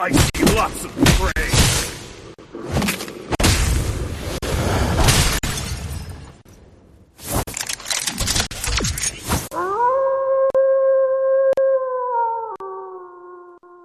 I see lots of prey.